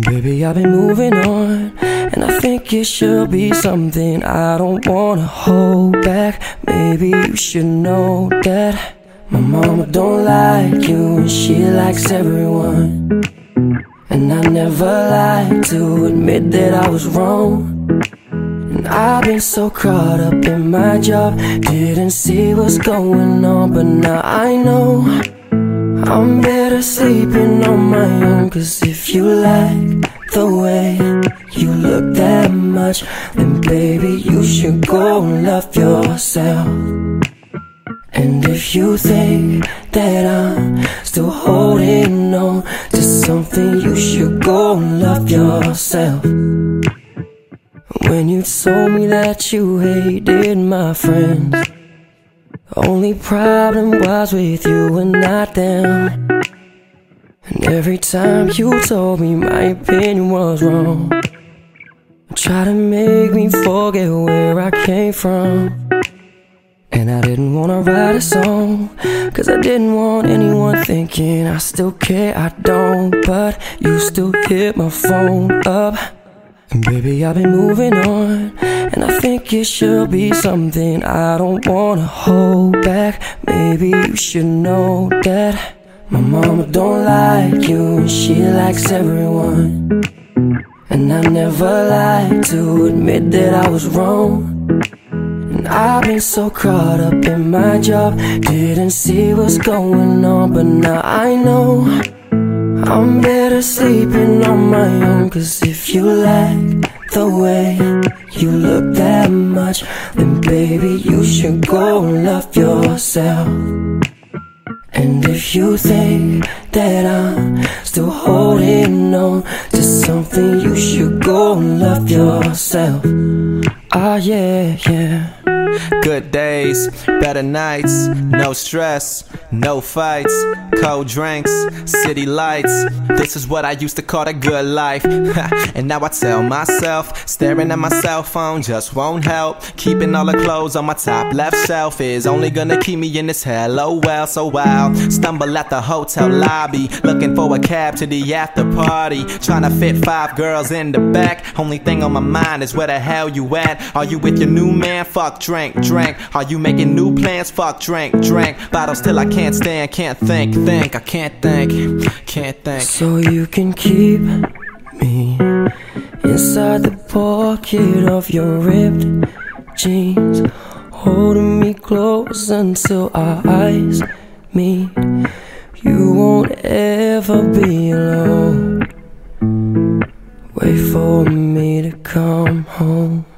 baby, I've been moving on, and I think it should be something I don't wanna hold back. Maybe you should know that my mama don't like you, and she likes everyone. And I never like to admit that I was wrong. And I've been so caught up in my job, didn't see what's going on, but now I know. I'm better sleeping on my own Cause if you like the way you look that much Then baby you should go and love yourself. And if you think that I'm still holding on To something you should go and love yourself. When you told me that you hated my friends only problem was with you and not them. And every time you told me my opinion was wrong, try to make me forget where I came from. And I didn't wanna write a song, cause I didn't want anyone thinking I still care, I don't. But you still hit my phone up. Baby, I've been moving on, and I think it should be something I don't wanna hold back. Maybe you should know that my mama don't like you, and she likes everyone. And I never like to admit that I was wrong. And I've been so caught up in my job, didn't see what's going on, but now I know. I'm better sleeping on my own Cause if you like the way you look that much Then baby you should go love yourself. And if you think that I'm still holding on To something you should go love yourself. Ah yeah, yeah. Good days, better nights, no stress, no fights, cold drinks, city lights. This is what I used to call a good life. and now I tell myself, staring at my cell phone just won't help. Keeping all the clothes on my top left shelf is only gonna keep me in this hell. Oh well, so I'll stumble at the hotel lobby, looking for a cab to the after party. Trying to fit five girls in the back. Only thing on my mind is where the hell you at? Are you with your new man? Fuck drink, drink. Are you making new plans? Fuck drink, drink. Bottles till I can't stand, can't think, think. I can't think, can't think. So you can keep me inside the pocket of your ripped jeans, holding me close until our eyes meet. You won't ever be alone. Wait for me to come home.